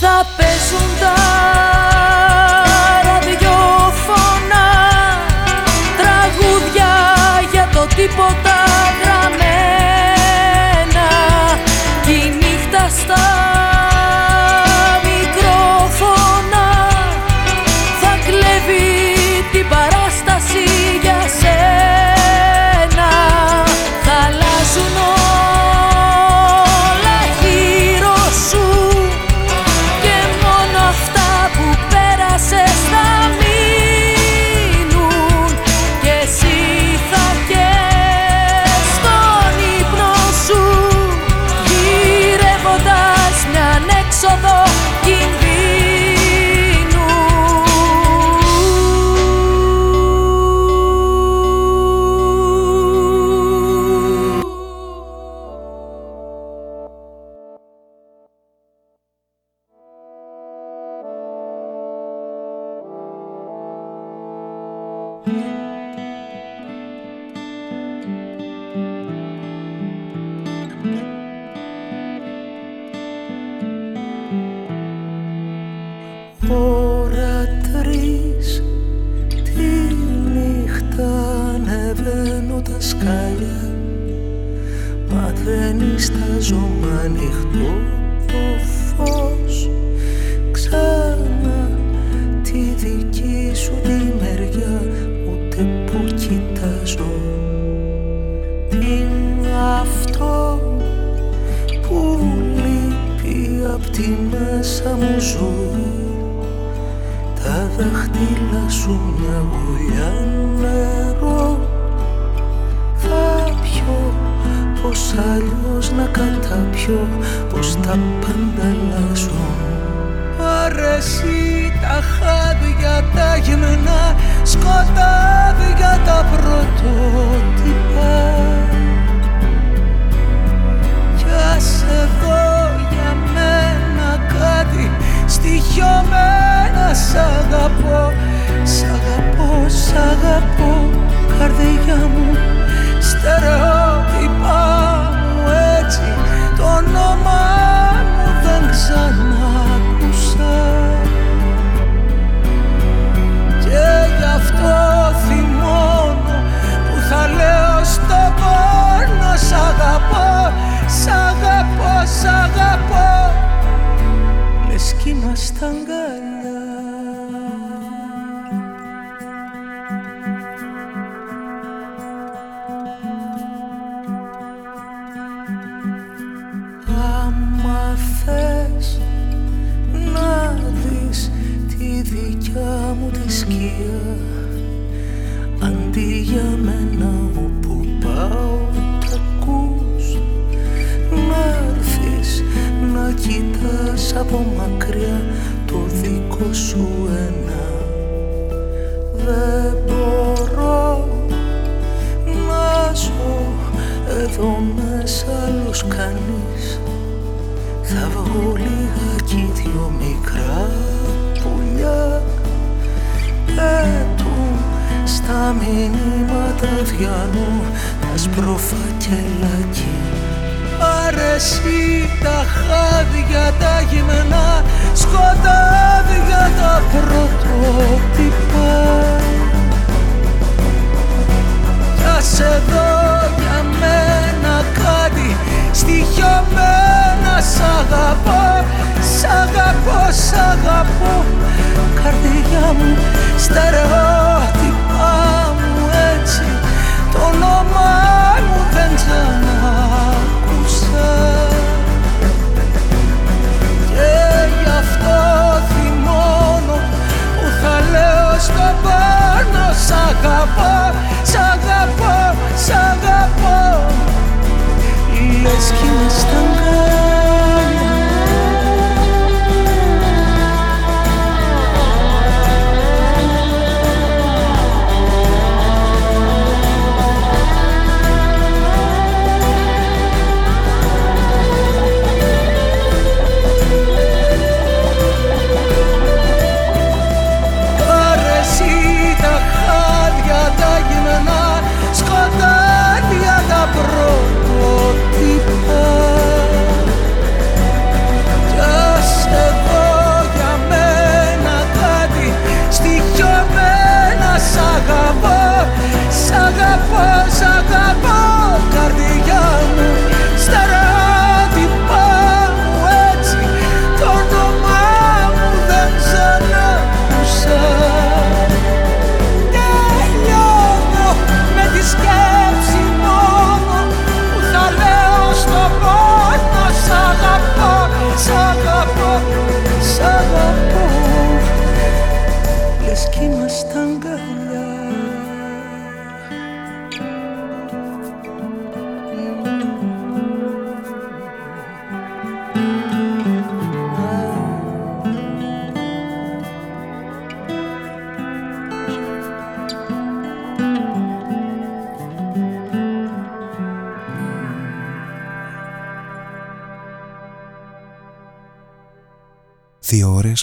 Θα πέσουν τα μηνύματα βιανού τα σπροφακελάκι Αρέσει τα χάδια τα γυμνά σκοτάδια τα πρωτότυπα. Κι ας εδώ για μένα κάτι στοιχειωμένα σ' αγαπώ, σ' αγαπώ, σ' αγαπώ. Καρδιά μου στερεότυπα. μου έτσι το όνομά μου δεν ξανακούσα και γι' αυτό θυμώνω που θα λέω στο πάνω σ' αγαπώ, σ' αγαπώ, σ' αγαπώ λες κι είμαι στα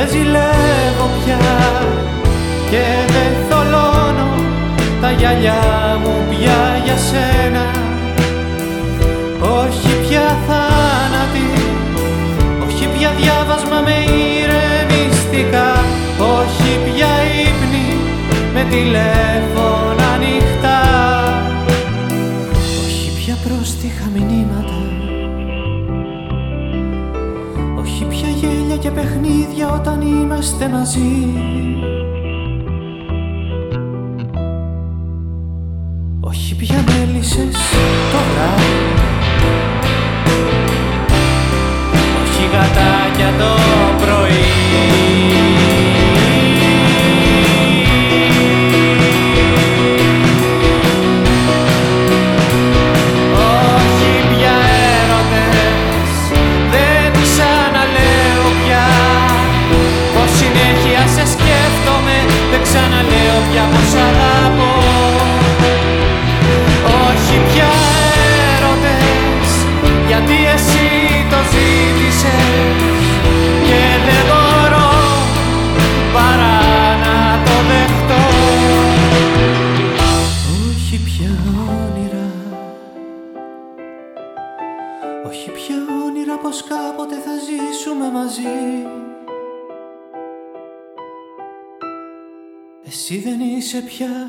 Δεν ζηλεύω πια και δεν θολώνω τα γυαλιά μου πια για σένα. Όχι πια θάνατη, όχι πια διάβασμα με ηρεμιστικά Όχι πια ύπνη με τηλέφωνα ανοιχτά. Όχι πια πρόστιχα μηνύματα και παιχνίδια όταν είμαστε μαζί. Όχι πια μέλισσες τώρα. Όχι γατάκια το πρωί. Είσαι πια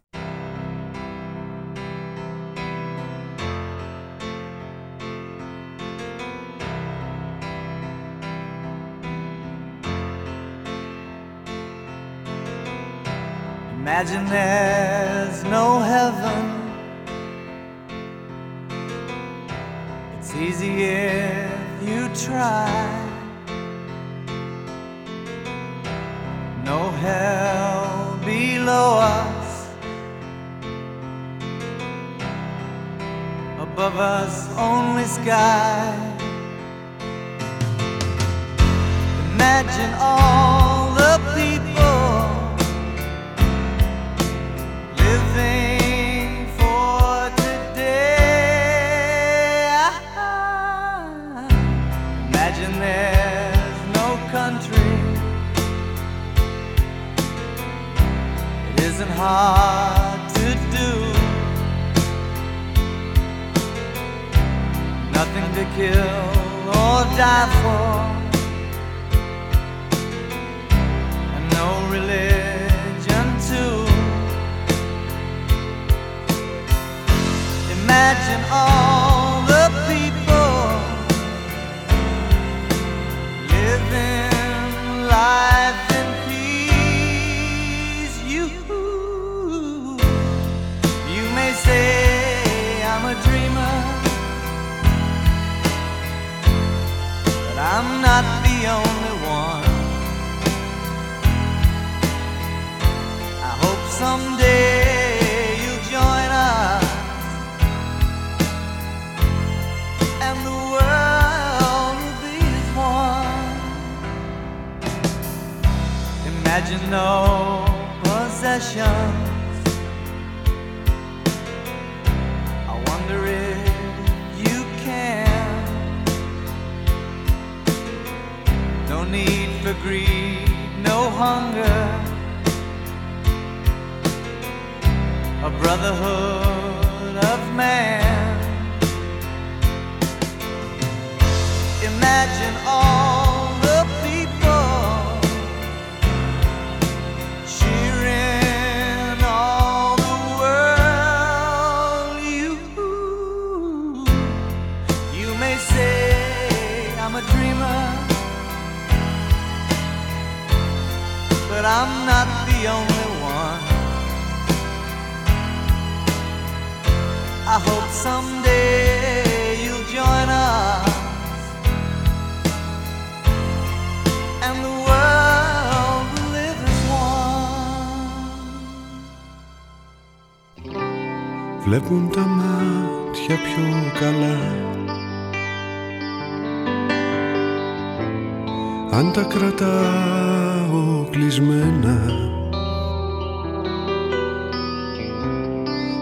Κρατάω κλεισμένα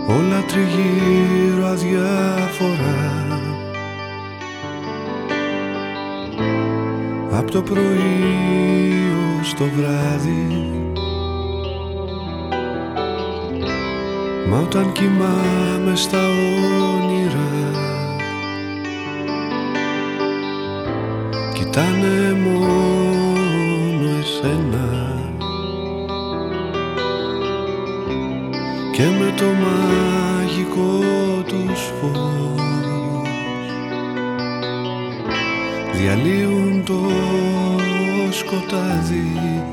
Όλα τριγύρω αδιάφορα. Απ' το πρωί ως το βράδυ. Μα όταν κοιμάμαι στα όνειρα Κοιτάνε μόνο εσένα. Και με το μαγικό τους φως Διαλύουν το σκοτάδι.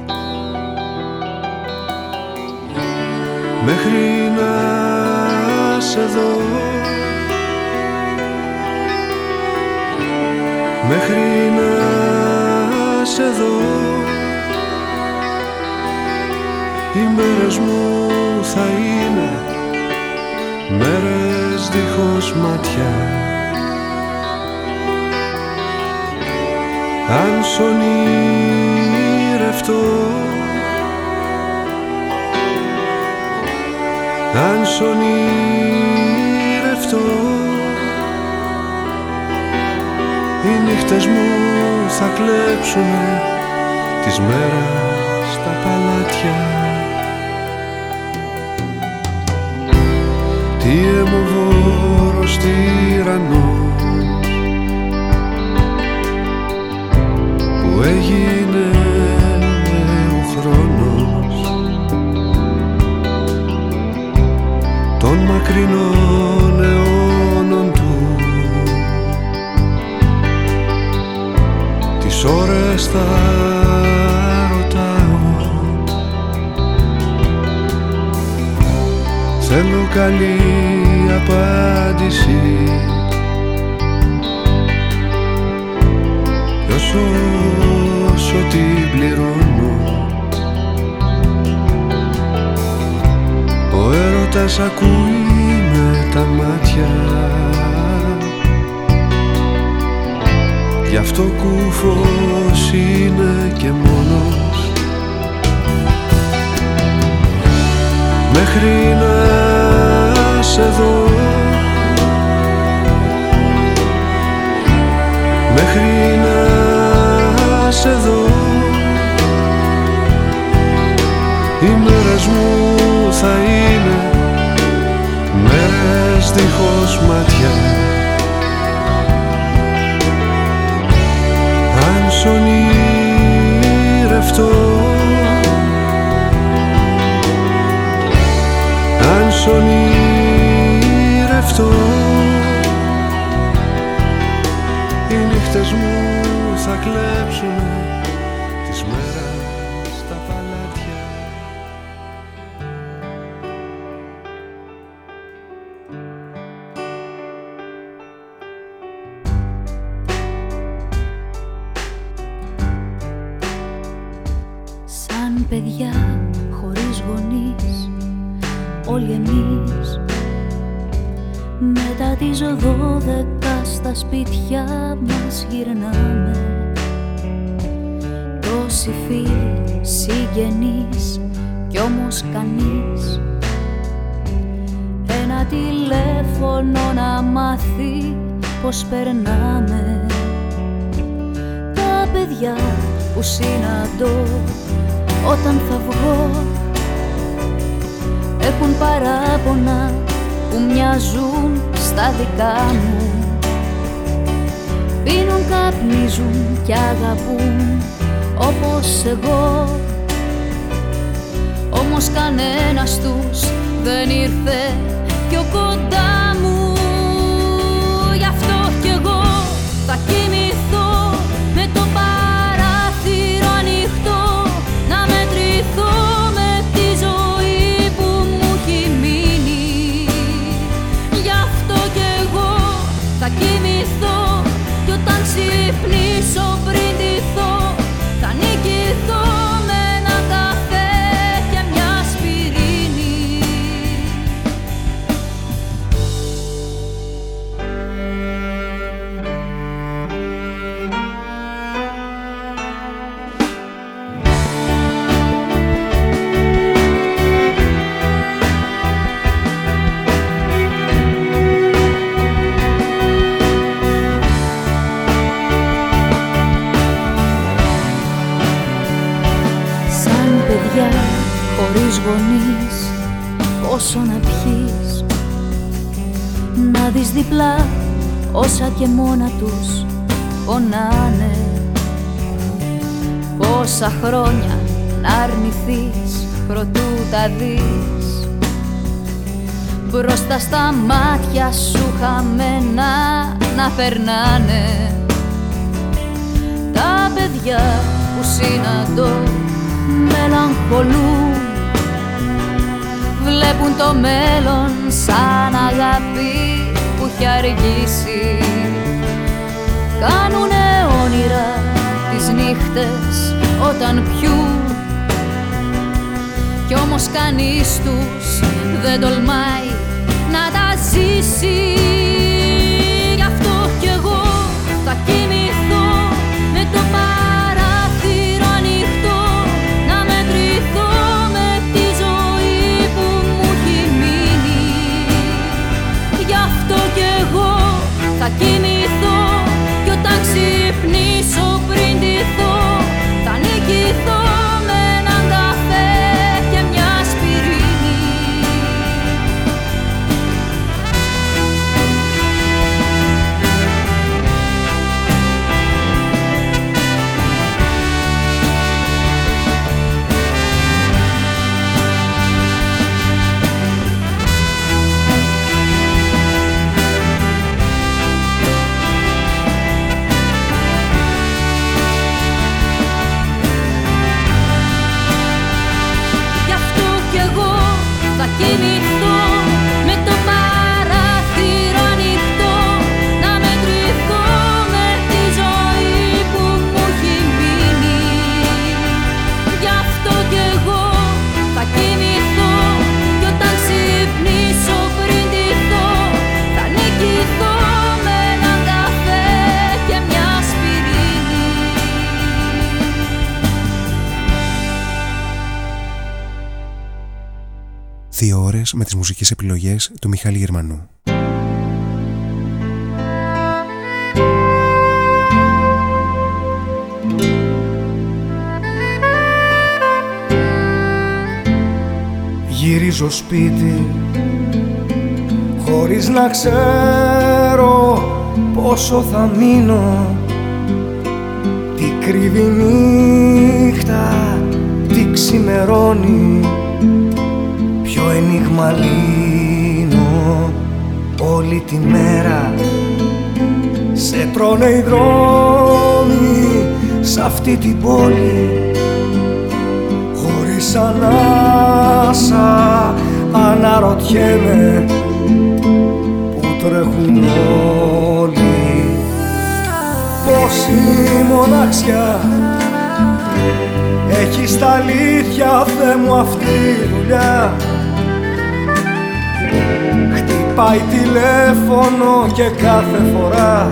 Μέχρι να σε δω μέχρι να σε δω οι μέρες μου θα είναι μέρες δίχως μάτια αν σ' ονειρευτώ αν σ' ονειρευτώ οι νύχτες μου θα κλέψουνε τις μέρες στα παλάτια τι αιμοβόρος τυραννός που έγινε ο χρόνος των μακρινών καλή απάντηση. Κι όσο, όσο την πληρώνω Ο έρωτας ακούει με τα μάτια. Γι' αυτό κούφος είναι και μόνος. Μέχρι να σε δω Μέχρι να σε δω. Οι μέρες μου θα είναι μέρες δίχως μάτια Αν σ' ονειρευτώ. Αν σ' ονειρευτώ Οι νύχτες μου θα κλέψουν Μετά τις δώδεκα στα σπίτια μας γυρνάμε. Τόσοι φίλοι, συγγενείς Κι όμως κανείς. Ένα τηλέφωνο να μάθει πως περνάμε. Τα παιδιά που συναντώ όταν θα βγω Έχουν παράπονα που μοιάζουν στα δικά μου. Πίνουν, καπνίζουν και αγαπούν όπως εγώ. Όμως κανένας τους δεν ήρθε πιο κοντά μου. Γι' αυτό κι εγώ θα Πόσο να πιείς. Να δεις διπλά όσα και μόνα τους πονάνε. Πόσα χρόνια να αρνηθείς προτού τα δεις. Μπροστά στα μάτια σου χαμένα να περνάνε. Τα παιδιά που συναντώ μελαγχολούν Βλέπουν το μέλλον σαν αγάπη που έχει αργήσει. Κάνουνε όνειρα τις νύχτες όταν πιούν. Κι όμως κανείς τους δεν τολμάει να τα ζήσει Δύο ώρες με τις μουσικές επιλογές του Μιχάλη Γερμανού. Γυρίζω σπίτι χωρίς να ξέρω πόσο θα μείνω Τι κρύβει νύχτα, τι ξημερώνει Ποιο ενίγμα λύνω όλη τη μέρα. Σε τρώνε οι δρόμοι σ' αυτή την πόλη Χωρίς ανάσα αναρωτιέμαι που τρέχουν όλοι. Πόση μοναξιά έχει τα αλήθεια Θεέ μου αυτή η δουλειά Χτυπάει τηλέφωνο και κάθε φορά.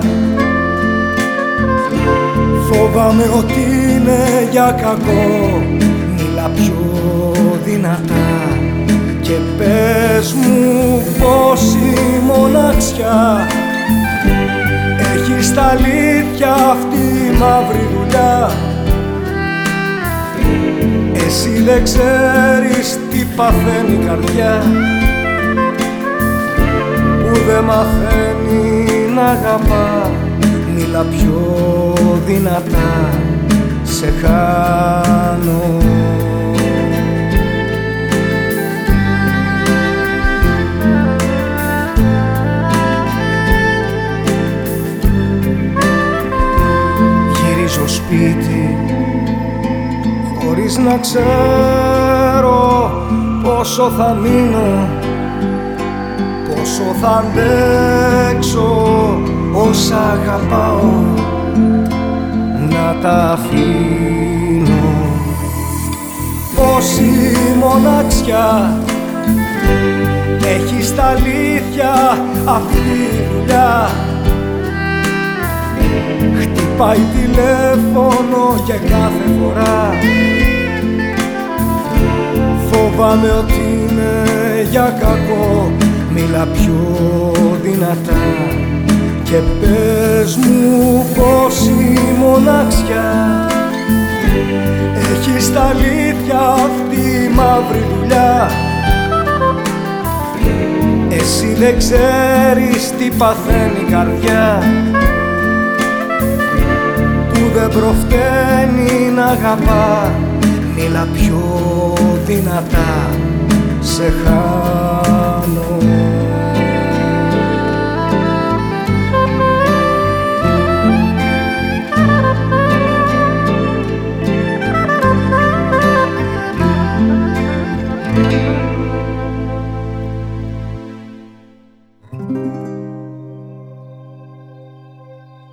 Φοβάμαι ότι είναι για κακό. Μίλα πιο δυνατά. Και πες μου πόση μοναξιά Έχει τα αλήθεια αυτή η μαύρη δουλειά. Εσύ δεν ξέρεις τι παθαίνει η καρδιά Που δεν μαθαίνει να αγαπά. Μίλα πιο δυνατά Σε χάνω. Γυρίζω σπίτι χωρίς να ξέρω πόσο θα μείνω πόσο θα αντέξω όσα αγαπάω. Να τα αφήνω. Πόση μοναξιά έχεις τα αλήθεια αυτή η δουλειά. Χτυπάει τηλέφωνο και κάθε φορά Φοβάμαι ότι είναι για κακό Μίλα πιο δυνατά. Και πες μου πόση μοναξιά Έχεις τα αλήθεια αυτή η μαύρη δουλειά. Εσύ δεν ξέρεις τι παθαίνει η καρδιά Που δεν προφταίνει να αγαπά. Μίλα πιο δυνατά Σε χάνω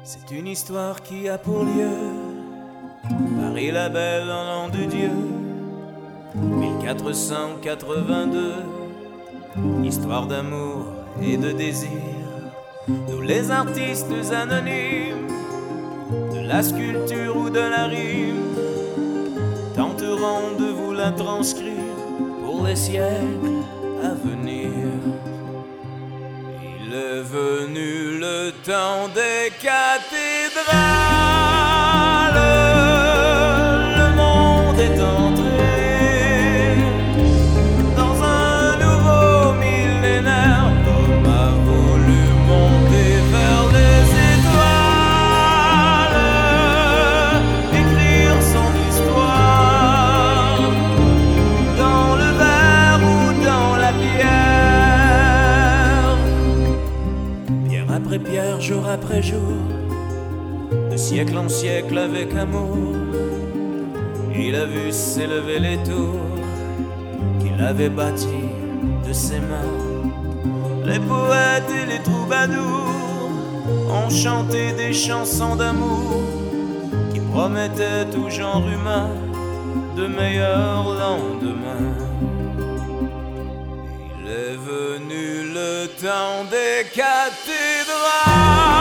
C'est une histoire qui a pour lieu Paris la belle en nom de Dieu 1482 Histoire d'amour et de désir Nous les artistes anonymes De la sculpture ou de la rime Tenterons de vous la transcrire Pour les siècles à venir il est venu le temps des cathédrales. Siècle en siècle avec amour, il a vu s'élever les tours qu'il avait bâties de ses mains. Les poètes et les troubadours ont chanté des chansons d'amour qui promettaient tout genre humain de meilleurs lendemains. Il est venu le temps des cathédrales.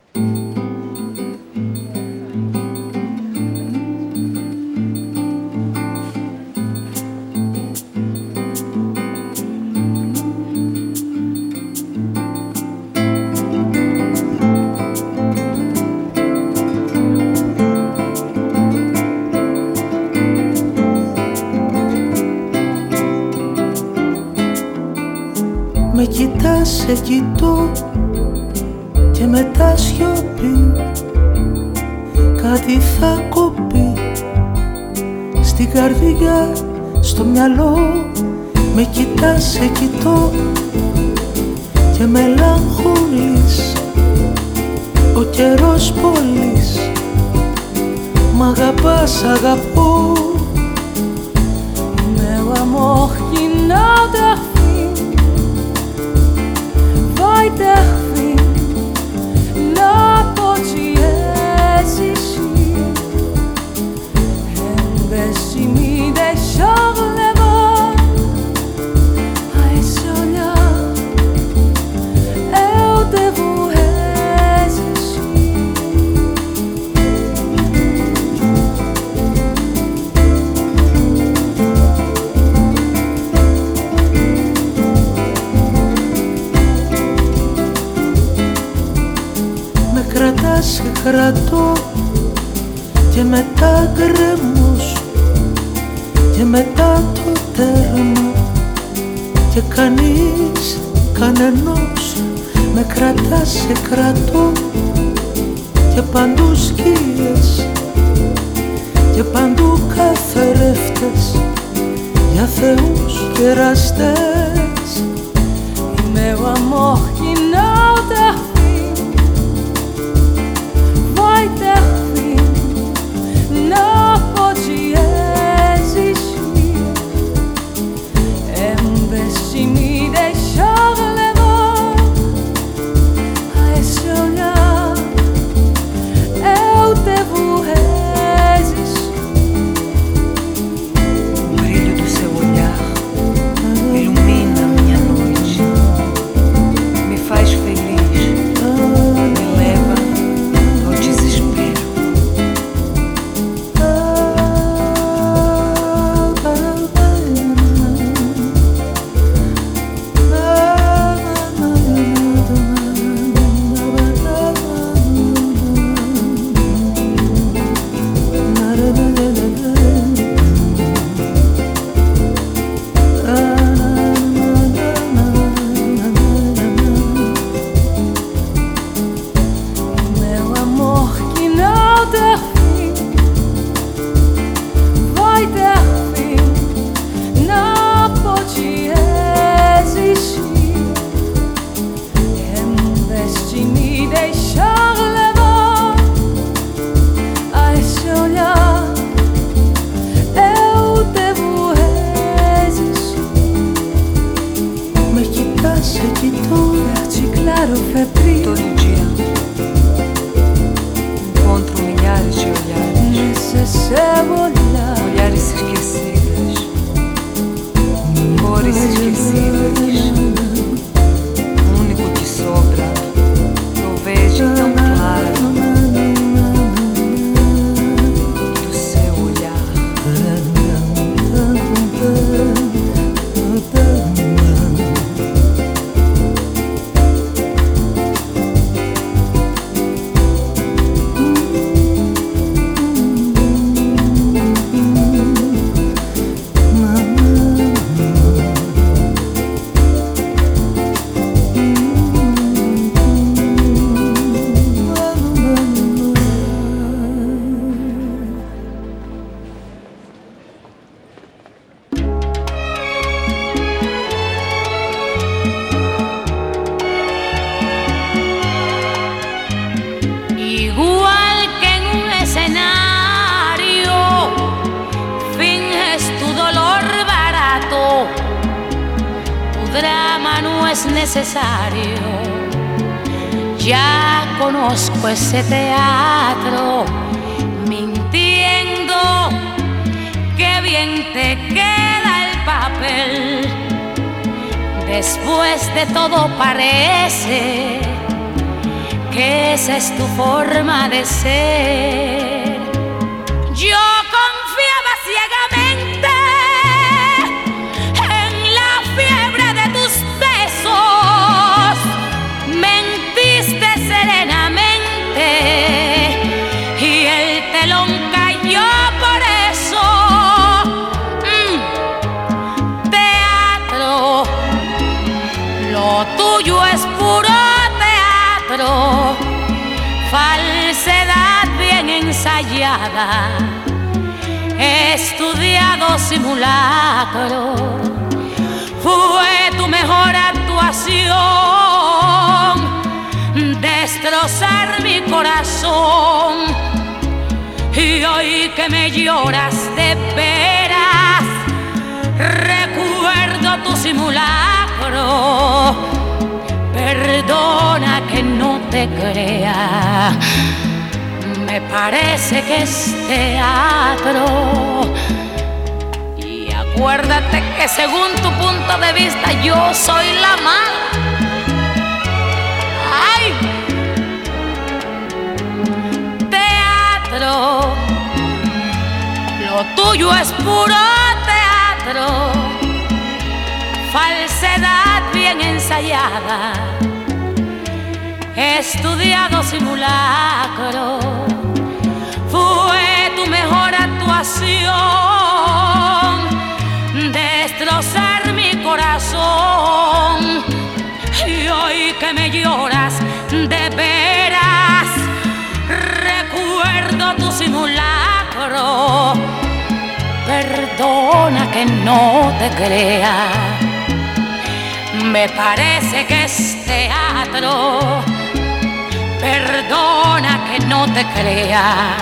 que no te crea,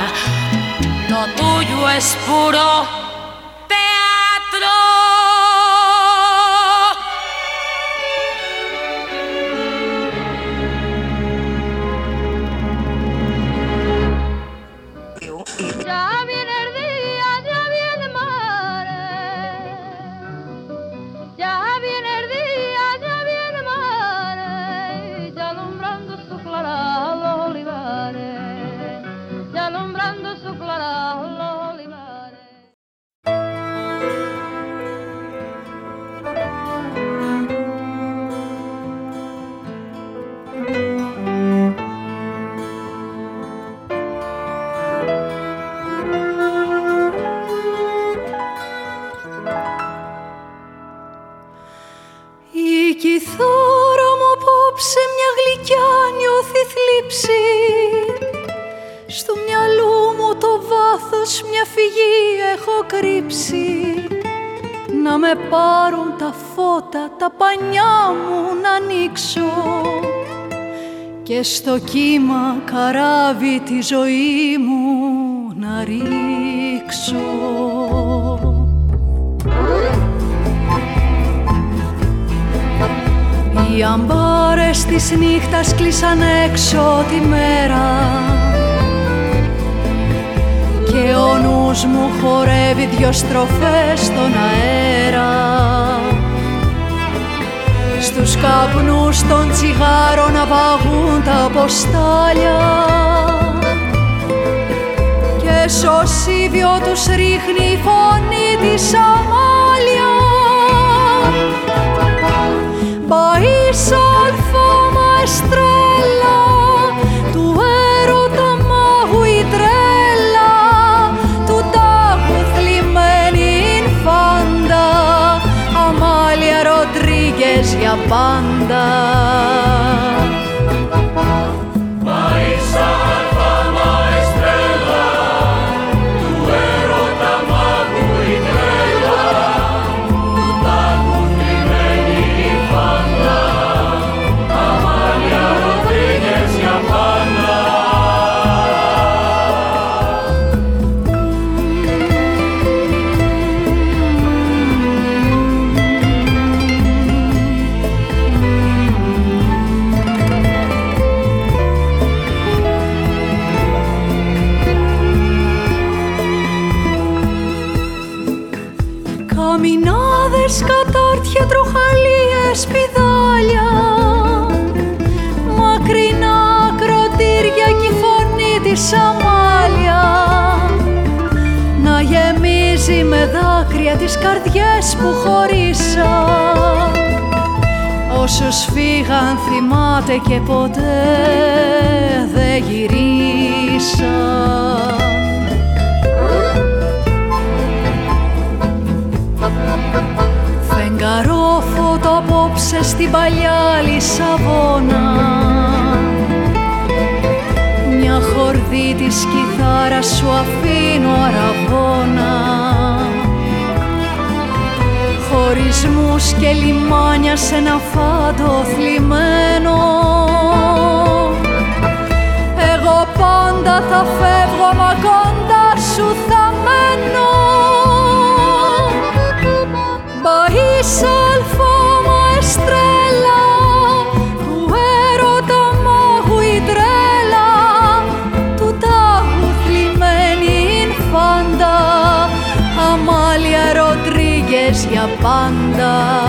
lo tuyo es puro τα πανιά μου να ανοίξω και στο κύμα καράβι τη ζωή μου να ρίξω. Οι αμπάρες της νύχτας κλείσαν έξω τη μέρα και ο νους μου χορεύει δυο στροφές στον αέρα στους καπνούς των τσιγάρων να βαγούν τα ποστάλια. Και σωσίδιο τους ρίχνει η φωνή της αμάλια. País alfa maestro abundance. Όσους φύγαν θυμάται και ποτέ δεν γυρίσαν. Φεγγαρόφωτο απόψε στην παλιά Λισαβόνα. Μια χορδή της κιθάρας σου αφήνω αραβόνα Χωρισμούς και λιμάνια σε ένα φάντο θλιμμένο. Εγώ πάντα θα φεύγω μα κοντά σου θα μένω. Baisa forma estrella πάντα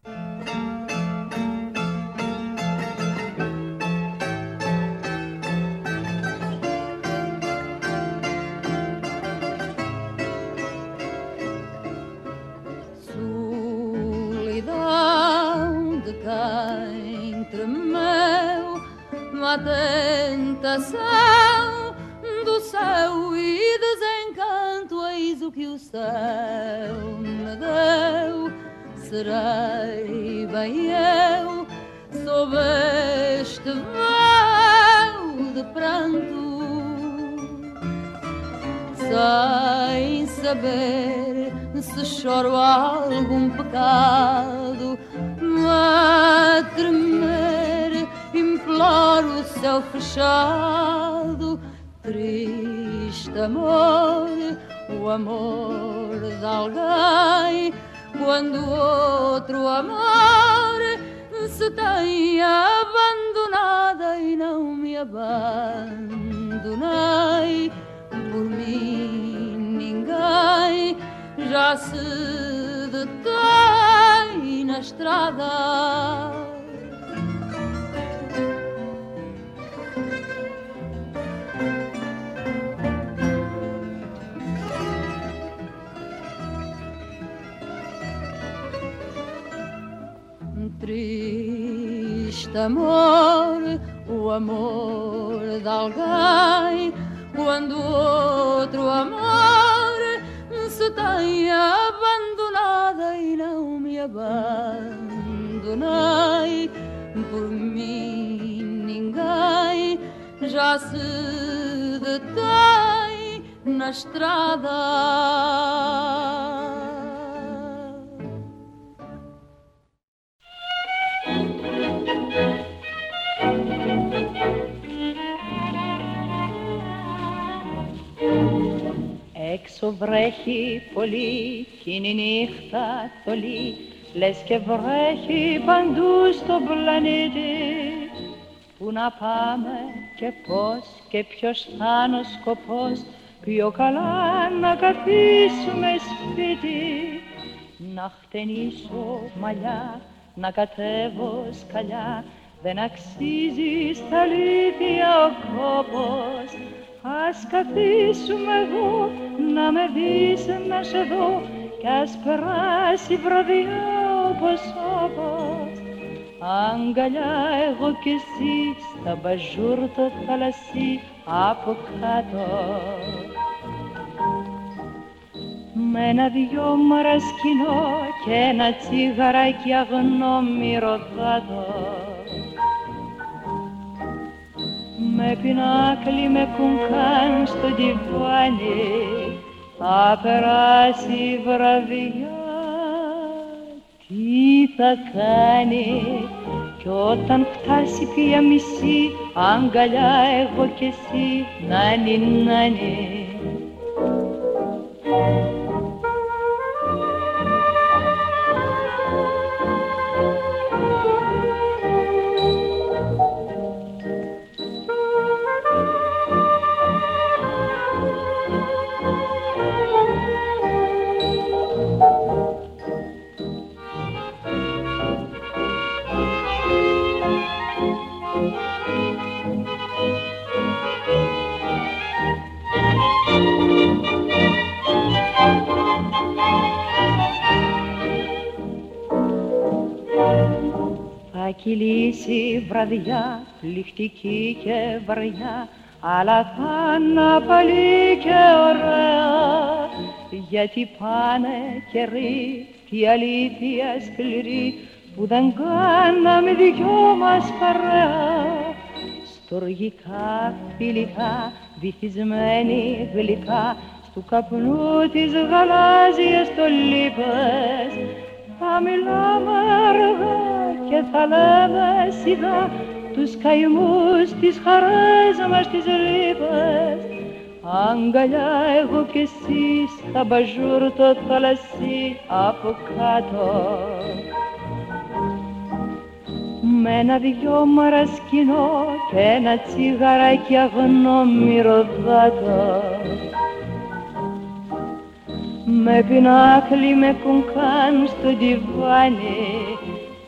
Triste amor, o amor de alguém quando outro amor se tem abandonada e não me abandonei por mim ninguém já se detém na estrada. Όσο βρέχει πολύ κι είναι η νύχτα θολή. Λες και βρέχει παντού στον πλανήτη. Πού να πάμε και πώς και ποιος θα είναι ο σκοπός. Πιο καλά να καθίσουμε σπίτι. Να χτενίσω μαλλιά, να κατέβω σκαλιά. Δεν αξίζει στα αλήθεια ο κόπος Ας καθίσουμε εδώ, να με δεις να σε δω Κι ας περάσει βραδιά όπως όπως. Αγκαλιά εγώ κι εσύ στα μπαζούρ το θαλασσί από κάτω. Με ένα δυο μαρασκινό και ένα τσιγαράκι αγνό μυρωδάτο με πινάκλι με κουνκάν στο τυφάνι θα περάσει η βραδιά. Τι θα κάνει κι όταν φτάσει πια μισή αγκαλιά εγώ κι εσύ. Νάνι νάνι κυλήσει βραδιά, πληκτική και βαριά, αλλά θα να πάλι και ωραία, γιατί πάνε καιροί, τη αλήθεια σκληρή, που δεν κάναμε δυο μας παρέα. Στοργικά, φιλικά, βυθισμένοι γλυκά, στου καπνού της γαλάζιας το λίπες, θα μιλάμε αργά και θα λέμε σιγά τους καημούς, τις χαρές μας, τις λύπες αγκαλιά εγώ κι εσύ στα μπαζούρ το θαλασσί από κάτω. Με ένα δυο μαρασκινό και ένα τσιγαράκι αγνό μυρωδάτο με πινάκλι με κουνκάν στο τυβάνι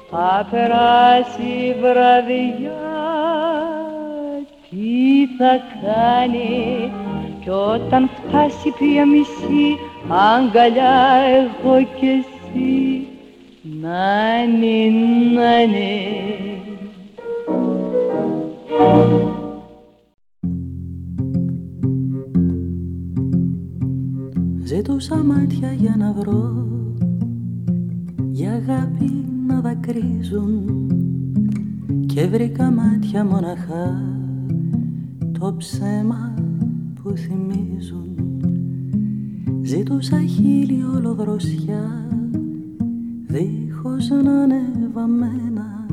θα περάσει η βραδιά. Τι θα κάνει κι όταν φτάσει πια μισή αγκαλιά εγώ κι εσύ. Νάνι νάνι Ζήτουσα μάτια για να βρω για αγάπη να δακρύζουν. Και βρήκα μάτια μοναχά το ψέμα που θυμίζουν. Ζήτουσα χείλη ολοδροσιά δίχως να είναι βαμμένα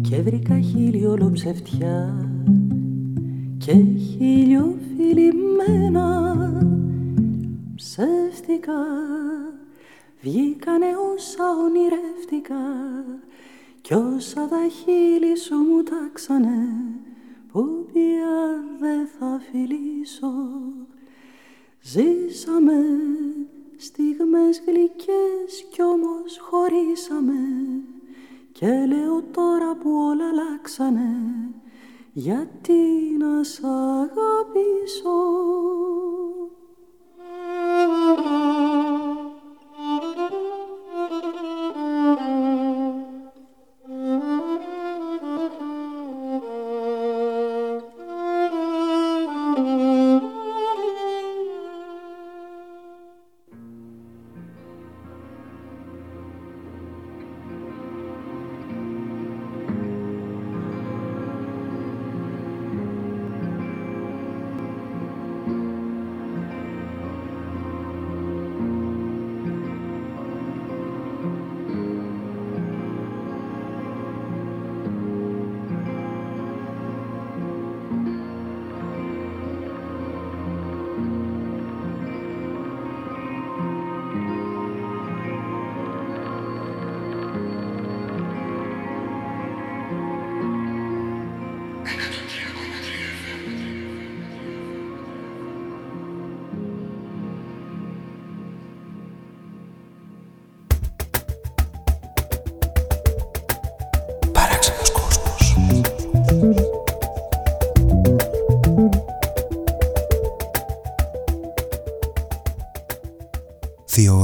και βρήκα χείλη ολοψευτιά και χίλιο φιλημένα ψεύτικα Βγήκανε όσα ονειρεύτηκα. Κι όσα τα χείλη σου μου τάξανε που πια δεν θα φιλήσω. Ζήσαμε στιγμές γλυκές κι όμως χωρίσαμε. Και λέω τώρα που όλα αλλάξανε γιατί να σ' αγαπήσω; Mm-hmm.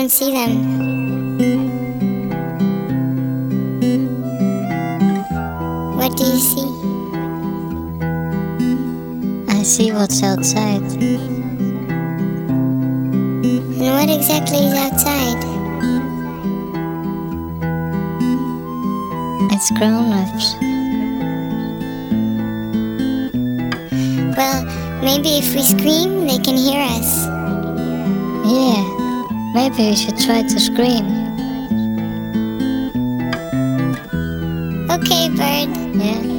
Don't see them. What do you see? I see what's outside. And what exactly is outside? It's grown ups. Well, maybe if we scream, they can hear us. Maybe we should try to scream. Okay, bird. Yeah.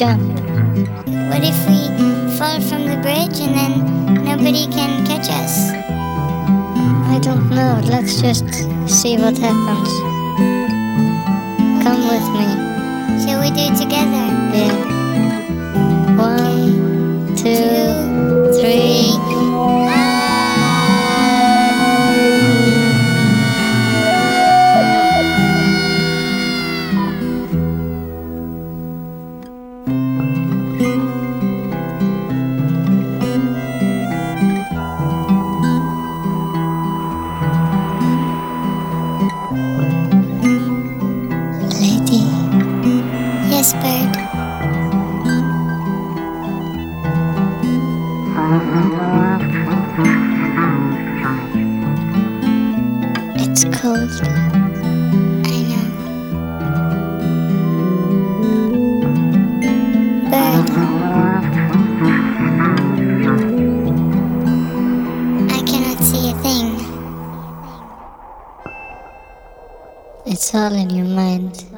What if we fall from the bridge and then nobody can catch us? I don't know. Let's just see what happens. All in your mind.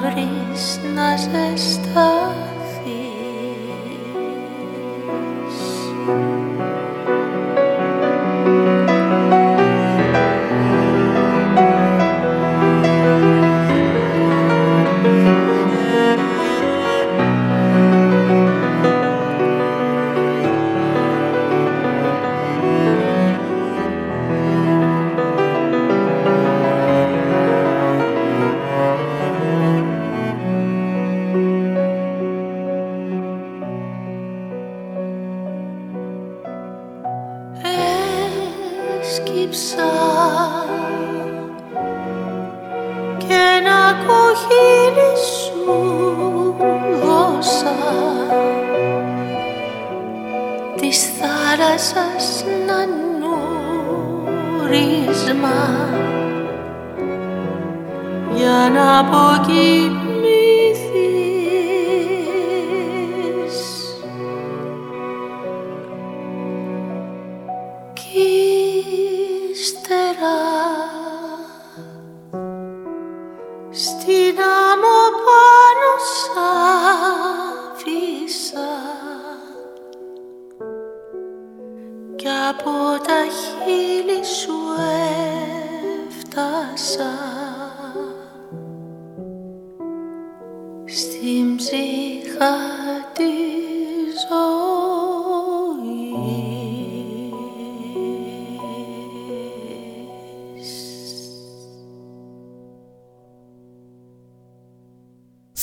abris nas estás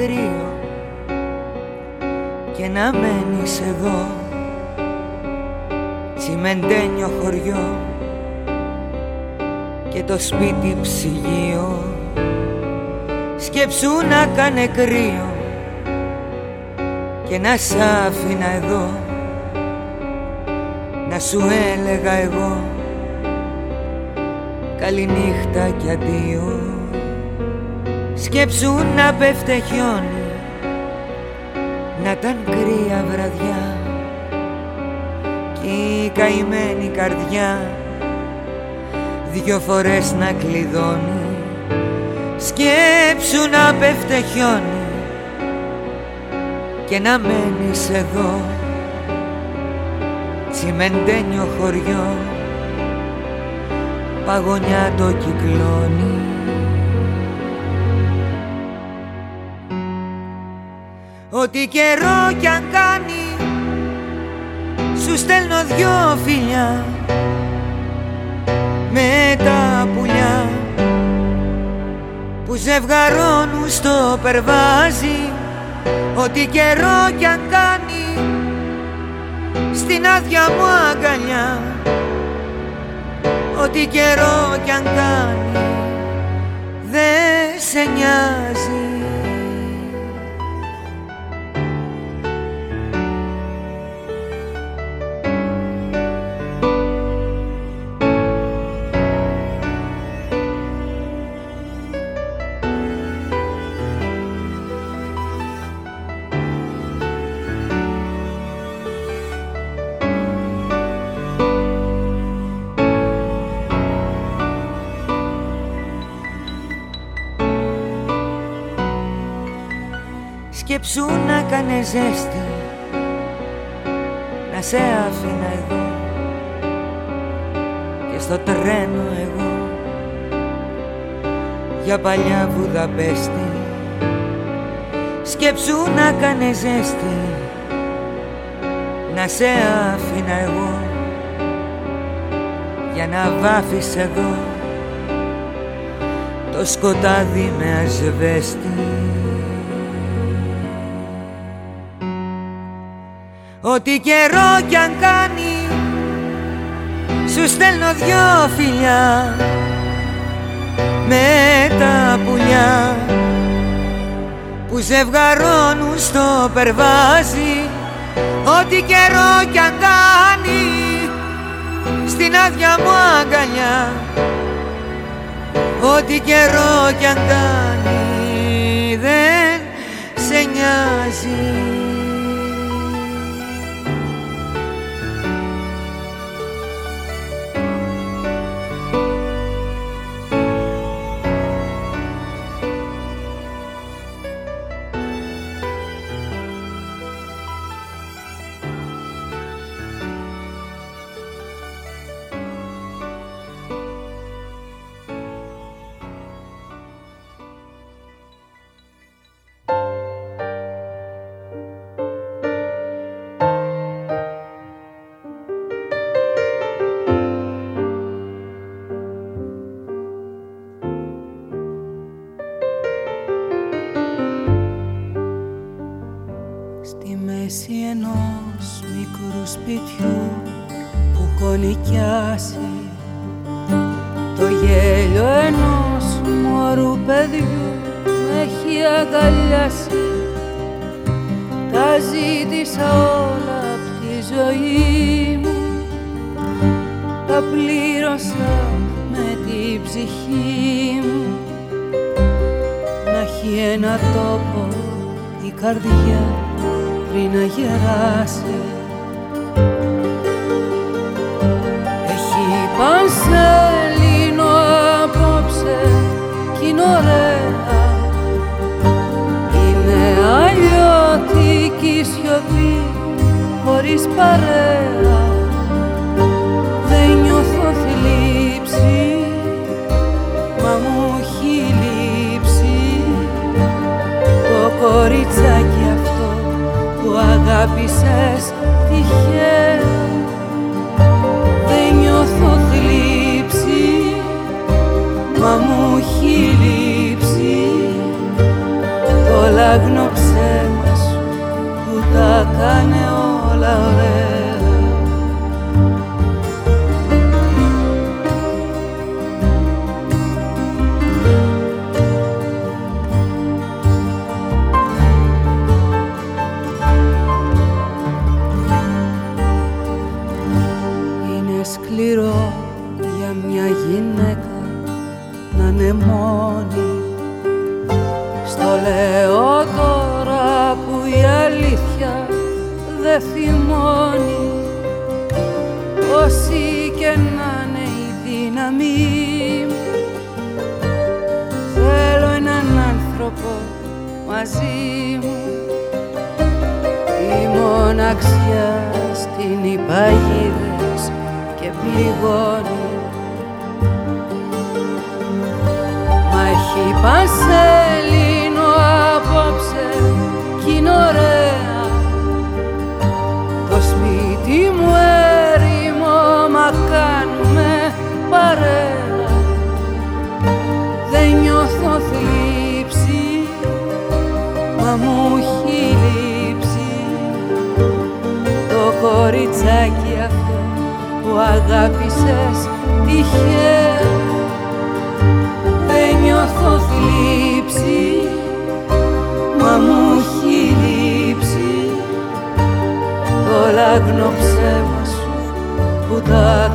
Κρύο και να μένεις εδώ τσιμεντένιο χωριό και το σπίτι ψυγείο. Σκέψου να κάνε κρύο και να σ' άφηνα εδώ να σου έλεγα εγώ καληνύχτα και αντίο Σκέψου να πέφτε χιόνι Να ήταν κρύα βραδιά Κι η καημένη καρδιά Δυο φορές να κλειδώνει. Σκέψου να πέφτε χιόνι Και να μένεις εδώ Τσιμεντένιο χωριό Παγωνιά το κυκλώνει Ό,τι καιρό κι αν κάνει Σου στέλνω δυο φιλιά. Με τα πουλιά Που ζευγαρώνουν στο περβάζι. Ό,τι καιρό κι αν κάνει Στην άδεια μου αγκαλιά. Ό,τι καιρό κι αν κάνει Δεν σε νοιάζει Σκέψου να κάνε ζέστη. Να σε άφηνα εγώ Και στο τρένο εγώ. Για παλιά Βουδαπέστη Σκέψου να κάνε ζέστη. Να σε άφηνα εγώ Για να βάφεις εδώ Το σκοτάδι με ασβέστη Ό,τι καιρό κι αν κάνει Σου στέλνω δυο φιλιά Με τα πουλιά Που ζευγαρώνουν στο περβάζι. Ό,τι καιρό κι αν κάνει Στην άδεια μου αγκαλιά. Ό,τι καιρό κι αν κάνει Δεν σε νοιάζει έχει ένα τόπο η καρδιά πριν να γεράσει. Έχει πανσέλινο απόψε κι είναι ωραία. Είναι αλλιώτικη σιωπή χωρίς παρέα. κοριτσάκι αυτό που αγάπησες τυχαία. Δεν νιώθω θλίψη, μα μου έχει λείψει. Το λαγνό ψέμα σου που τα κάνε όλα ωραία. δεξιά στην υπαγίδες και πληγώνει. Μα έχει πάσει αγάπησες τυχαία. Δεν νιώθω θλίψη μα μου έχει λείψει. Όλα γνώψε μας που τα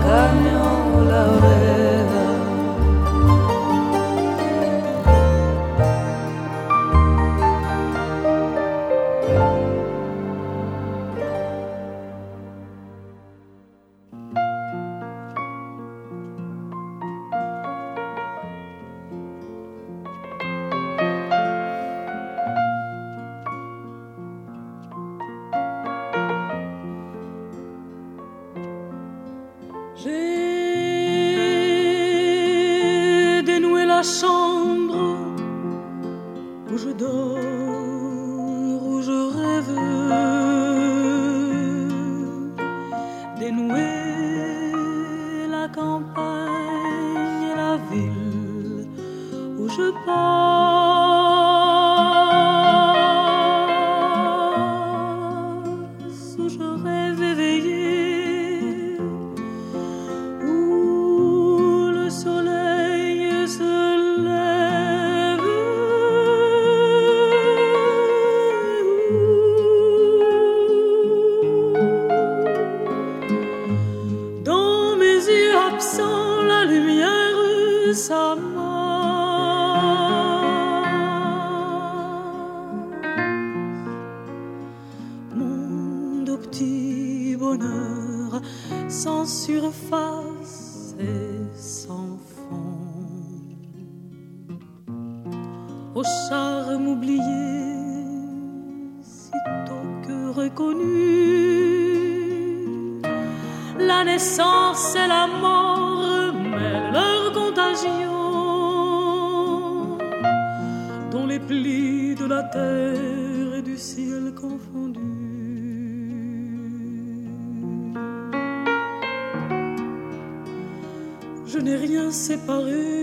et du ciel confondu, Je n'ai rien séparé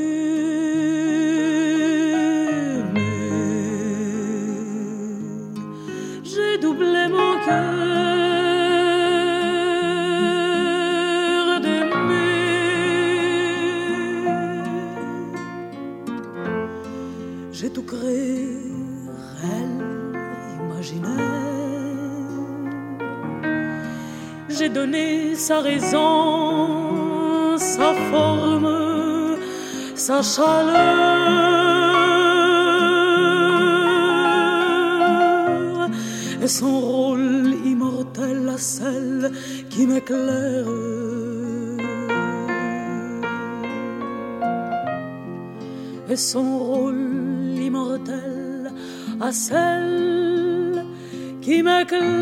chaleur et son rôle immortel à celle qui m'éclaire. Et son rôle immortel à celle qui m'éclaire.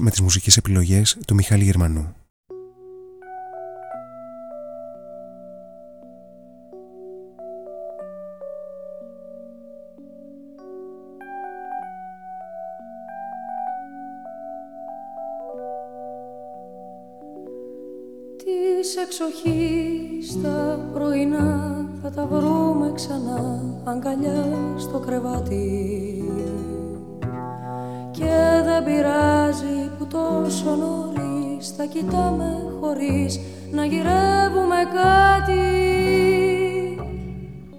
Με τις μουσικές επιλογές του Μιχάλη Γερμανού. Της εξοχής τα πρωινά θα τα βρούμε ξανά αγκαλιά στο κρεβάτι και δεν πειράζει που τόσο νωρίς θα κοιτάμε χωρίς να γυρεύουμε κάτι.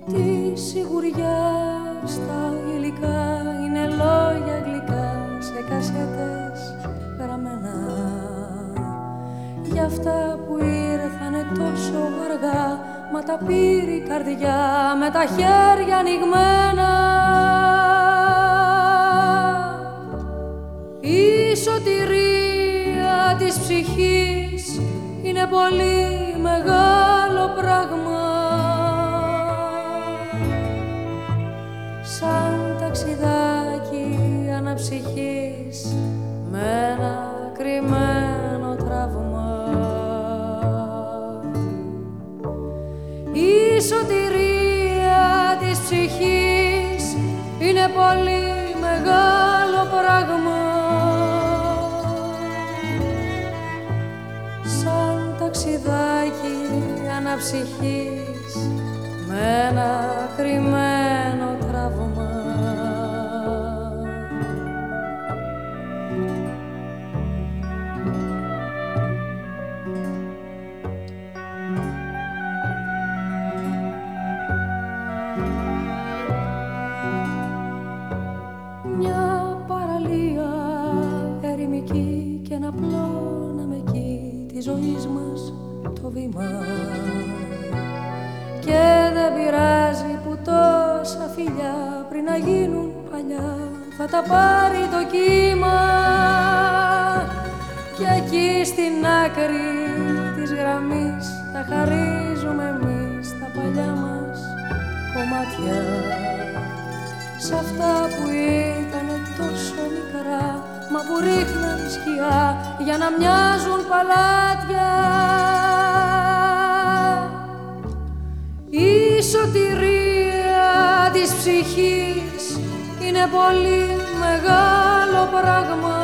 Τη σιγουριά στα υλικά είναι λόγια γλυκά σε κασέτες γραμμένα. Για αυτά που ήρθανε τόσο αργά μα τα πήρε η καρδιά με τα χέρια ανοιγμένα η σωτηρία της ψυχής είναι πολύ μεγάλο πράγμα. Σαν ταξιδάκι αναψυχής με ένα κρυμμένο τραύμα. Η σωτηρία της ψυχής είναι πολύ σαν ταξιδάκι αναψυχής με ένα κρυμμένο τραύμα το βήμα και δεν πειράζει που τόσα φιλιά πριν να γίνουν παλιά. Θα τα πάρει το κύμα. Και εκεί στην άκρη της γραμμής θα χαρίζουμε εμείς τα παλιά μας κομμάτια. Σ' αυτά που ήταν τόσο μικρά μα που ρίχναν σκιά για να μοιάζουν παλάτια σωτηρία της ψυχής. Είναι πολύ μεγάλο πράγμα.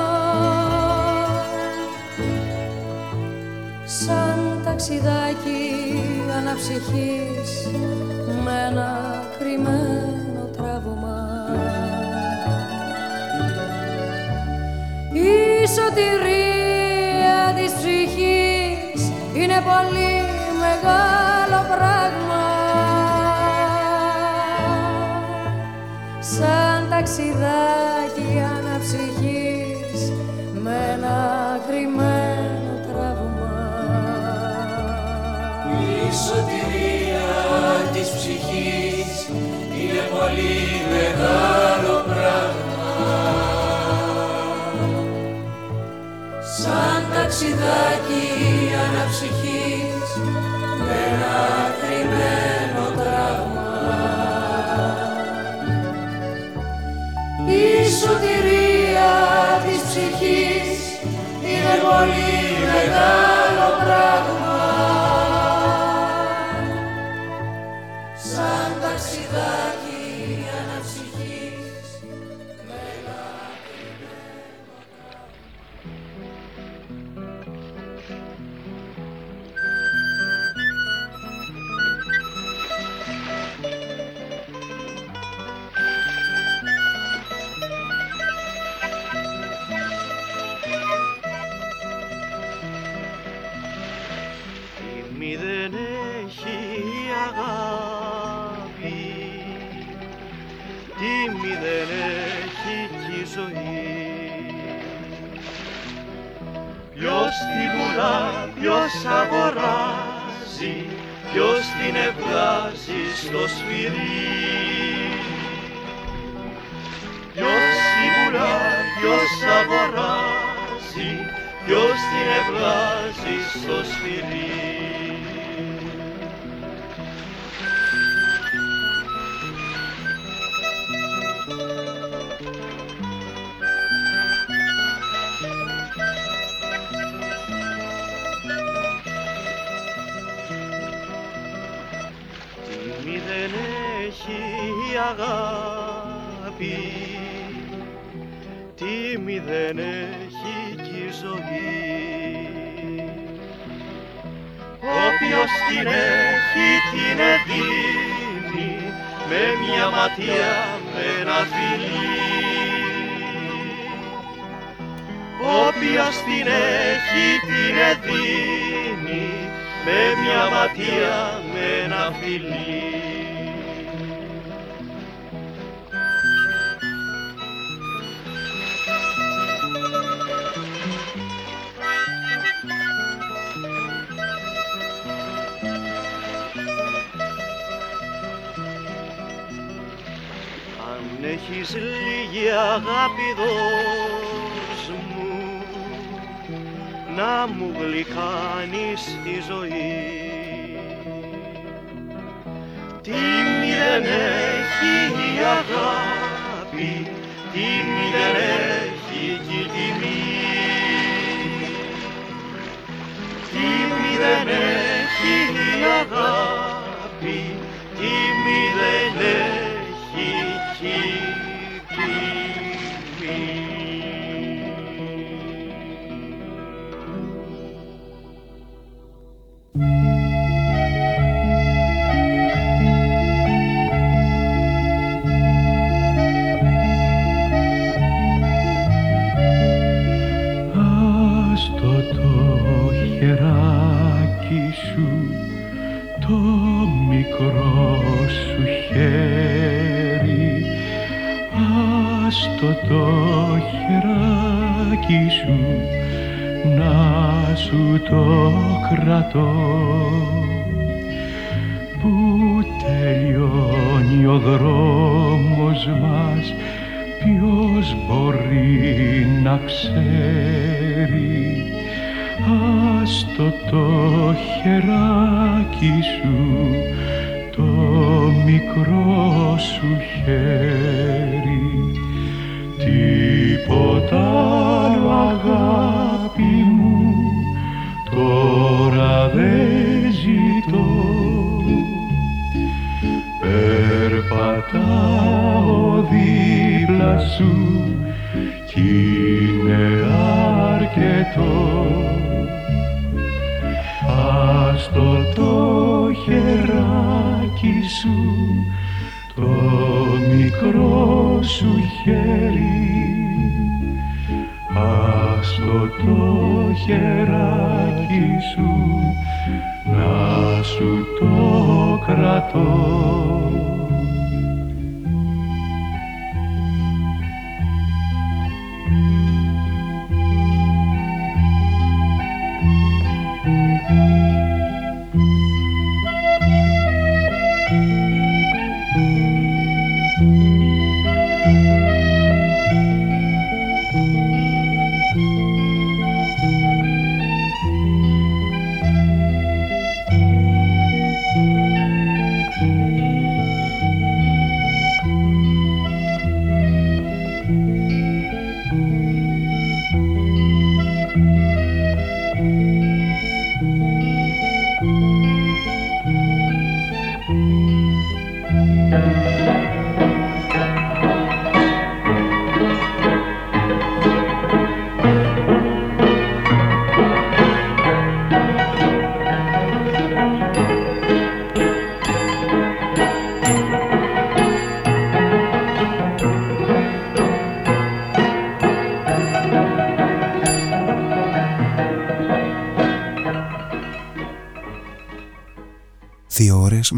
Σαν ταξιδάκι αναψυχής με ένα κρυμμένο τραύμα. Η σωτηρία της ψυχής είναι πολύ μεγάλο πράγμα σαν ταξιδάκι αναψυχής με ένα κρυμμένο τραύμα. Η σωτηρία της ψυχής είναι πολύ μεγάλο πράγμα. Σαν ταξιδάκι αναψυχής με ένα κρυμμένο σωτηρία της ψυχής είναι πολύ μεγάλο πράγμα. Σαν ταξιδάκι δίπλα σου κι είναι αρκετό. Άστο το χεράκι σου το μικρό σου χέρι. Άστο το χεράκι σου να σου το κρατώ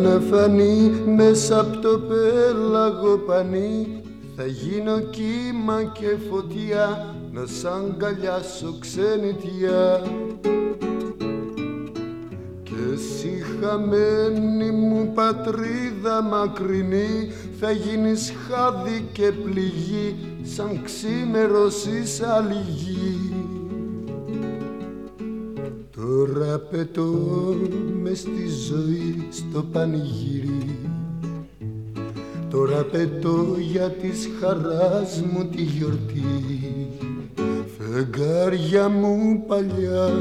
Να φανεί μέσα από το πέλαγο πανί. Θα γίνω κύμα και φωτιά. Να σ' αγκαλιάσω ξενιτιά και εσύ χαμένη μου πατρίδα μακρινή. Θα γίνεις χάδι και πληγή σαν ξήμερος εις Τώρα πετώ μες στη ζωή στο πανηγύρι. Τώρα πετώ για της χαράς μου τη γιορτή. Φεγγάρια μου παλιά,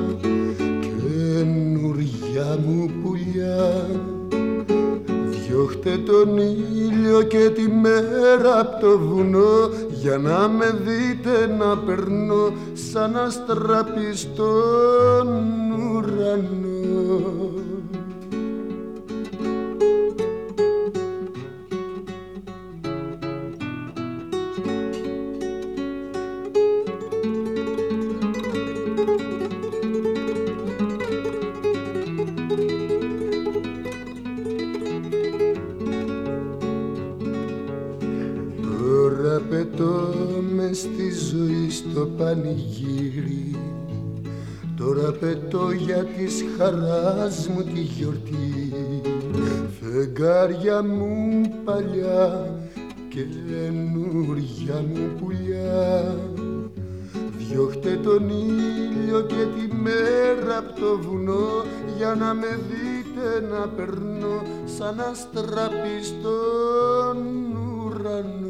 καινούρια μου πουλιά. Διώχτε τον ήλιο και τη μέρα από το βουνό για να με δείτε να περνώ σαν αστραπή στον ουρανό. Πανηγύρι. Τώρα πετώ για της χαράς μου τη γιορτή. Φεγγάρια μου παλιά και καινούρια μου πουλιά. Διώχτε τον ήλιο και τη μέρα από το βουνό Για να με δείτε να περνώ σαν αστραπή στον ουρανό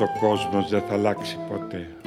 ο κόσμος δεν θα αλλάξει ποτέ.